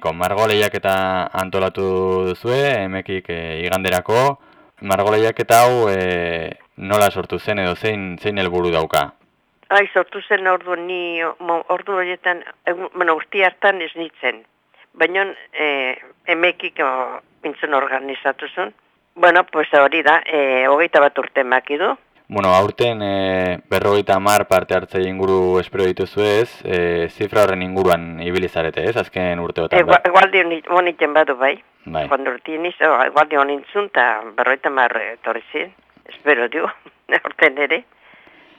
Ko margoleiak eta antolatu duzue, emekik e, iganderako, margoleiak eta hau e, nola sortu zen edo zein zein helburu dauka? Ai, sortu zen ordu ni, ordu horietan, bueno, urti hartan ez nitzen. Baina e, emekik mintzen organizatu zen. Bueno, pues hori da, e, hogeita bat urte makidu. Bueno, aurten e, berrogeita mar parte hartze inguru espero dituzu ez, e, zifra horren inguruan ibilizarete ez, azken urteotan. Egualdi honitzen badu bai. Bai. Cuando niz, egualdi honintzun eta berrogeita mar etorri ziren, espero du, aurten ere.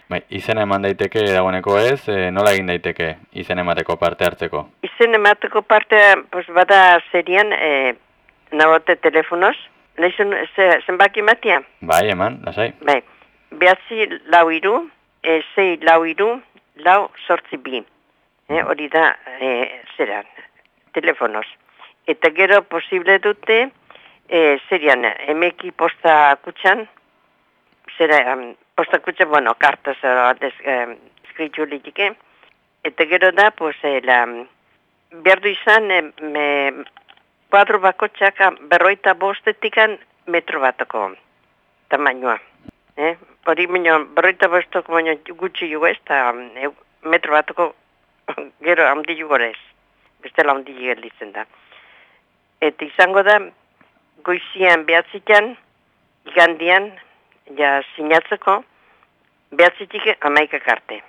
Bai, izen eman daiteke dagoeneko ez, e, nola egin daiteke izen emateko parte hartzeko? Izen emateko parte, pues, bada serian, e, nagote telefonoz, nahizun zenbaki matia? Bai, eman, lasai. Bai behatzi lau iru, e, zei lau iru, lau sortzi bi. E, hori da, e, zera, telefonoz. Eta gero posible dute, e, zerian, emeki posta kutxan, zera, um, posta kutxan, bueno, karta zera, um, eskritu litike, eta gero da, pues, e, la, behar du izan, e, me, kuadro bako txaka, berroita bostetikan metro batako tamainoa. Eh? hori baina berroita bestok baina gutxi jugu ez, eta e, metro batuko gero handi jugu ez, bestela handi gelditzen da. Eta izango da, goizian behatzitan, igandian, ja sinatzeko, behatzitik amaikak arte.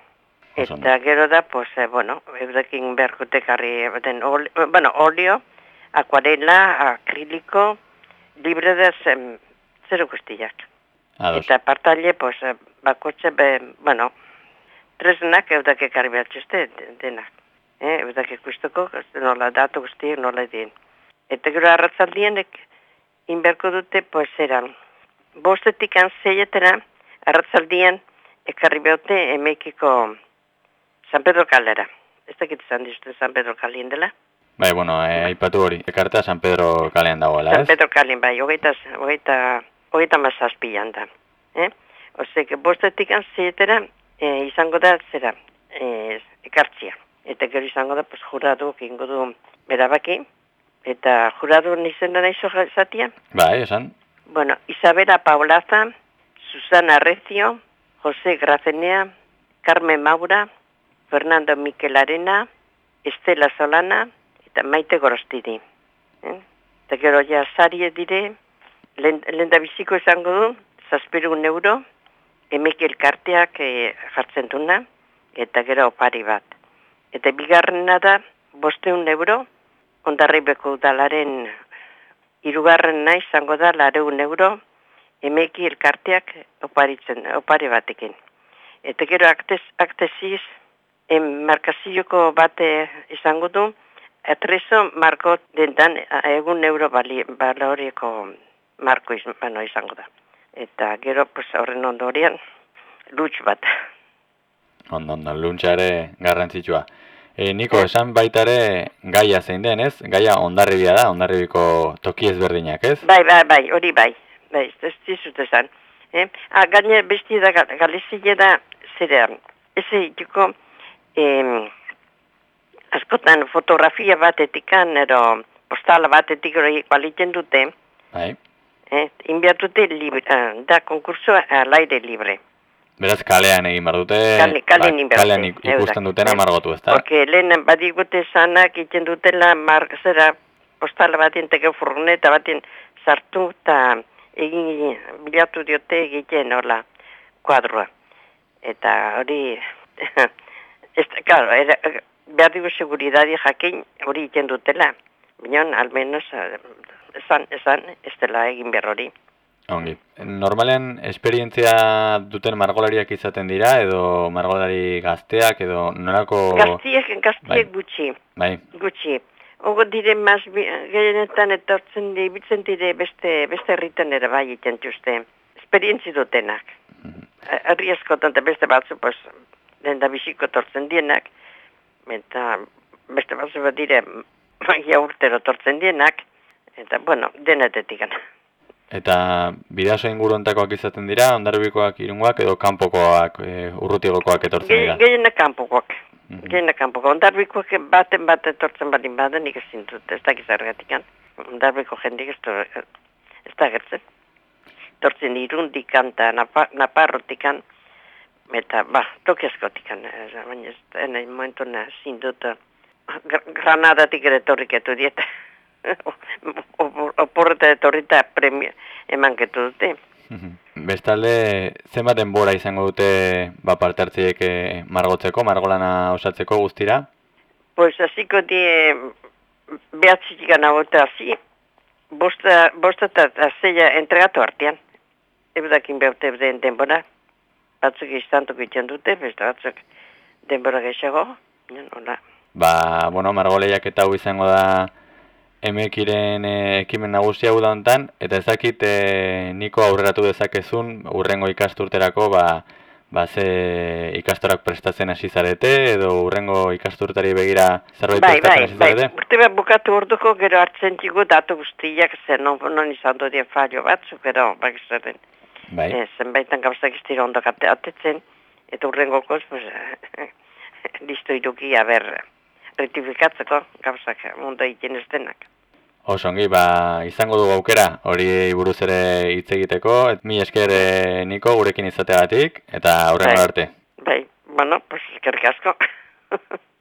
Eta gero da, pues, eh, bueno, eurekin berkutekarri, den, oli, bueno, olio, akuarela, akriliko, libre da zen, zero guztiak. Ados. Eta partaile, pues, eh, bakotxe, be, bueno, tresnak eudak ekarri behatxuste denak. Eh, eudak ikusteko, nola datu guztiek nola edin. Eta gero arratzaldienek, inberko dute, pues, eran, bostetik anzeietera, arratzaldien, ekarri behote emekiko San Pedro Kalera. Ez dakit izan dizute San Pedro Kalien dela? Bai, bueno, eh, aipatu hori, ekartea San Pedro Kalean dagoela, ez? San Pedro Kalien, bai, hogeita, hogeita, hogeita mazazpian da. Eh? Ose, bostetik anzietera eh, izango da zera, eh, ekartzia. Eta gero izango da, pues, juradu, ingo du berabaki, eta juradu nizen da nahi zatia? Bai, esan. Bueno, Isabela Paulaza, Susana Recio, Jose Grazenea, Carmen Maura, Fernando Miquel Arena, Estela Solana, eta Maite Gorostidi. Eh? Eta gero ja sarie dire, lehen da biziko izango du, zazpiru euro, emek elkarteak e, jartzen duna, eta gero opari bat. Eta bigarrena da, bosteun euro, ondarri beko udalaren irugarren izango da, lareun euro, emeki elkarteak oparitzen, opari batekin. Eta gero aktez, akteziz, markazioko bate izango du, atrezo marko dendan egun euro bali, balorieko marko iz, izango da. Eta gero, pues, horren ondorian, lutx bat. Ondo, ondo, luntxare garrantzitsua. E, Niko, esan baita ere gaia zein den, ez? Gaia ondarribia da, ondarribiko toki ezberdinak, ez? Bai, bai, bai, hori bai. Bai, ez dizut esan. Eh? Ah, gaine besti da, galizile da, zerean. Ez egiteko, eh, askotan fotografia batetikan, ero postala batetik hori balitzen dute. Bai eh, inbiatute libre, uh, da konkursoa al aire libre. Beraz, kalean egin bar dute, Kale, kalean, ba, kalean ikusten dutena margotu, ez da? Porque lehen badigute sanak iten dutela mar, zera, postala batien teke furgoneta batien sartu eta egin bilatu diote egiten hola kuadroa. Eta hori, ez claro, era, behar dugu seguridadi jakin hori iten dutela. Bion, almenos, esan, esan, ez dela egin berrori. Ongi. Normalen esperientzia duten margolariak izaten dira, edo margolari gazteak, edo nolako... Gaztiek, gaztiek bai. gutxi. Bai. Gutxi. Ogo dire, maz, gehienetan etortzen di, bitzen dire beste, beste herritan ere bai iten juzte. Esperientzi dutenak. Mm -hmm. askotan, beste batzu, pues, den da biziko tortzen dienak, eta beste batzu bat dire, magia urtero tortzen dienak, Eta, bueno, denetetik gana. Eta bidazo ingurontakoak izaten dira, ondarbikoak irungoak edo kanpokoak, e, urrutigokoak etortzen dira? Gehiena kanpokoak. Mhm. Jena kanpoko, ondarbikoak baten bat etortzen balin baden, nik ezin dut, ez dakiz argatikan. Ondarbiko jendik ez, ez da gertzen. Tortzen irundikan eta napa, naparrotikan, eta, ba, toki askotikan, ez, baina ez, ena momentu ezin dut, Gra- Granadatik ere torriketu dieta. Oporreta etorrita premio eman ketu dute. Bestalde, zenbat denbora izango dute ba, parte hartzeiek eh, margotzeko, margolana osatzeko guztira? Pues hasiko die behatzik gana bota hasi, bosta, bosta eta zeia entregatu artean. Eudakin behaute den denbora. Batzuk istantuko iten dute, beste batzuk denbora gehiago. Ba, bueno, margoleiak eta hau izango da emekiren eh, ekimen nagusia hau da hontan, eta ezakit eh, niko aurreratu dezakezun urrengo ikasturterako ba, ba ze ikastorak prestatzen hasi zarete, edo urrengo ikasturtari begira zerbait Bai, prestatzen bai, hasi bai. zarete? Urte bat bukatu orduko gero hartzen digu datu guztiak zen, non, non izan dudien fallo batzuk, gero, bak zerren. Bai, Eh, zenbaitan gauzak ez dira ondo kate- atetzen, eta urrengokoz, pues, listo iruki, aber, rectifikatzeko gauzak mundu egiten ez denak. Oso ongi, ba, izango dugu aukera hori buruz ere hitz egiteko, et, mi esker eh, niko gurekin izateagatik, eta aurrengo Bai. arte. Bai, bueno, pues, eskerrik asko.